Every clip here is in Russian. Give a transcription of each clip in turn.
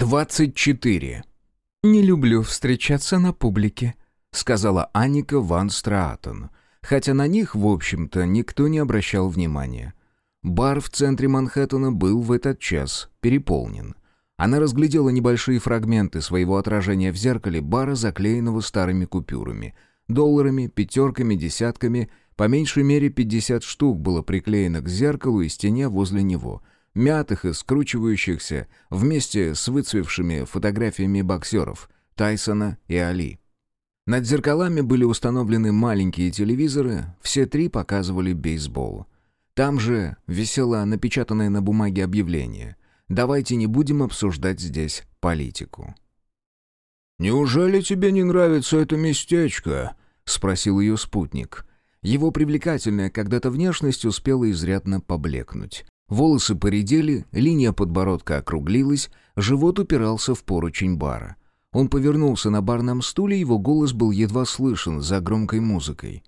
24. «Не люблю встречаться на публике», — сказала Анника Ван Страатон, хотя на них, в общем-то, никто не обращал внимания. Бар в центре Манхэттена был в этот час переполнен. Она разглядела небольшие фрагменты своего отражения в зеркале бара, заклеенного старыми купюрами. Долларами, пятерками, десятками, по меньшей мере 50 штук было приклеено к зеркалу и стене возле него — мятых и скручивающихся, вместе с выцвевшими фотографиями боксеров Тайсона и Али. Над зеркалами были установлены маленькие телевизоры, все три показывали бейсбол. Там же висело напечатанное на бумаге объявление «Давайте не будем обсуждать здесь политику». «Неужели тебе не нравится это местечко?» — спросил ее спутник. Его привлекательная когда-то внешность успела изрядно поблекнуть. Волосы поредели, линия подбородка округлилась, живот упирался в поручень бара. Он повернулся на барном стуле, его голос был едва слышен за громкой музыкой.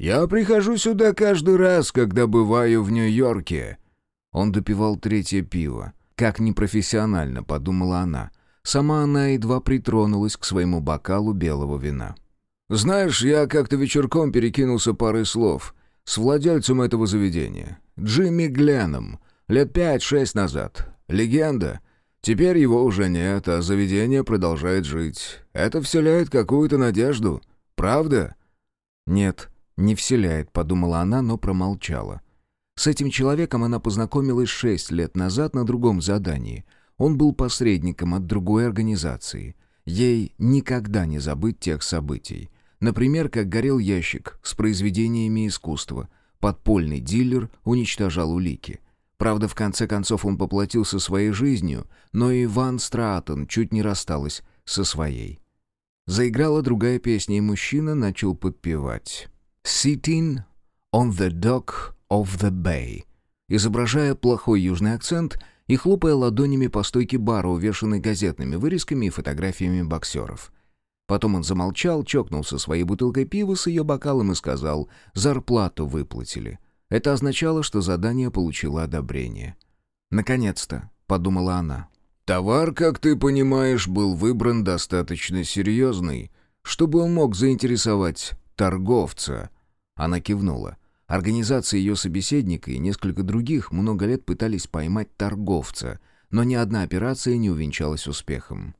«Я прихожу сюда каждый раз, когда бываю в Нью-Йорке». Он допивал третье пиво. Как непрофессионально, подумала она. Сама она едва притронулась к своему бокалу белого вина. «Знаешь, я как-то вечерком перекинулся парой слов с владельцем этого заведения. Джимми Гленном, лет пять-шесть назад. Легенда. Теперь его уже нет, а заведение продолжает жить. Это вселяет какую-то надежду. Правда? Нет, не вселяет, подумала она, но промолчала. С этим человеком она познакомилась шесть лет назад на другом задании. Он был посредником от другой организации. Ей никогда не забыть тех событий. Например, как горел ящик с произведениями искусства – Подпольный дилер уничтожал улики. Правда, в конце концов он поплатился своей жизнью, но и Ван Стратон чуть не рассталась со своей. Заиграла другая песня, и мужчина начал подпевать. «Sitting on the dock of the bay», изображая плохой южный акцент и хлопая ладонями по стойке бара, увешанной газетными вырезками и фотографиями боксеров. Потом он замолчал, чокнулся своей бутылкой пива с ее бокалом и сказал «Зарплату выплатили». Это означало, что задание получило одобрение. «Наконец-то», — подумала она. «Товар, как ты понимаешь, был выбран достаточно серьезный, чтобы он мог заинтересовать торговца». Она кивнула. Организация ее собеседника и несколько других много лет пытались поймать торговца, но ни одна операция не увенчалась успехом.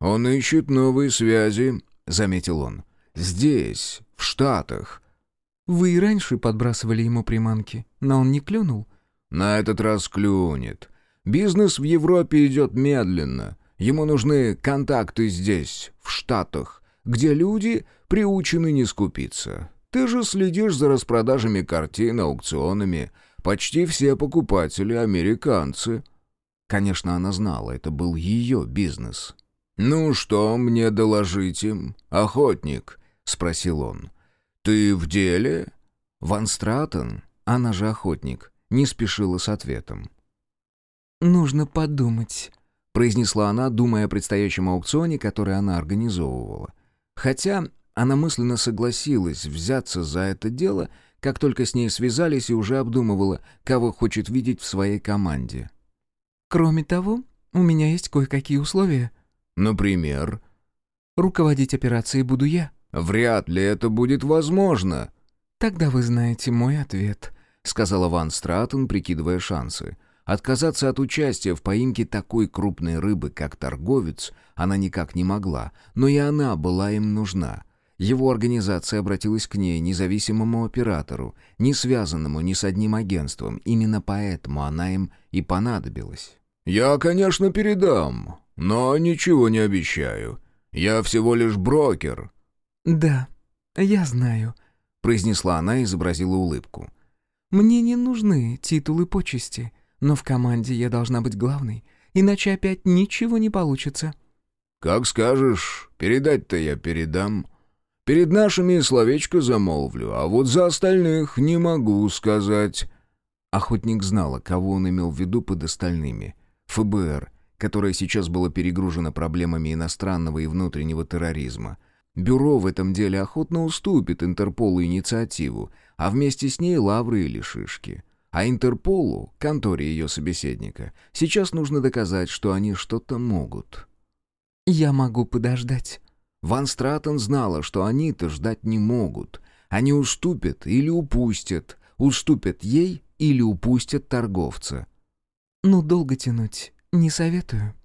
«Он ищет новые связи», — заметил он. «Здесь, в Штатах». «Вы и раньше подбрасывали ему приманки, но он не клюнул?» «На этот раз клюнет. Бизнес в Европе идет медленно. Ему нужны контакты здесь, в Штатах, где люди приучены не скупиться. Ты же следишь за распродажами картин, аукционами. Почти все покупатели — американцы». Конечно, она знала, это был ее бизнес. «Ну что мне доложите, охотник?» — спросил он. «Ты в деле?» Ван Стратон, она же охотник, не спешила с ответом. «Нужно подумать», — произнесла она, думая о предстоящем аукционе, который она организовывала. Хотя она мысленно согласилась взяться за это дело, как только с ней связались и уже обдумывала, кого хочет видеть в своей команде. «Кроме того, у меня есть кое-какие условия», «Например?» «Руководить операцией буду я». «Вряд ли это будет возможно». «Тогда вы знаете мой ответ», — сказала Ван Стратон, прикидывая шансы. Отказаться от участия в поимке такой крупной рыбы, как торговец, она никак не могла, но и она была им нужна. Его организация обратилась к ней, независимому оператору, не связанному ни с одним агентством. Именно поэтому она им и понадобилась. «Я, конечно, передам. Но ничего не обещаю. Я всего лишь брокер». «Да, я знаю», — произнесла она и изобразила улыбку. «Мне не нужны титулы почести, но в команде я должна быть главной, иначе опять ничего не получится». «Как скажешь, передать-то я передам. Перед нашими словечко замолвлю, а вот за остальных не могу сказать». Охотник знала, кого он имел в виду под остальными. ФБР — которое сейчас было перегружено проблемами иностранного и внутреннего терроризма. Бюро в этом деле охотно уступит Интерполу инициативу, а вместе с ней лавры или шишки. А Интерполу, конторе ее собеседника, сейчас нужно доказать, что они что-то могут. «Я могу подождать». Ван Стратон знала, что они-то ждать не могут. Они уступят или упустят, уступят ей или упустят торговца. «Ну, долго тянуть не советую».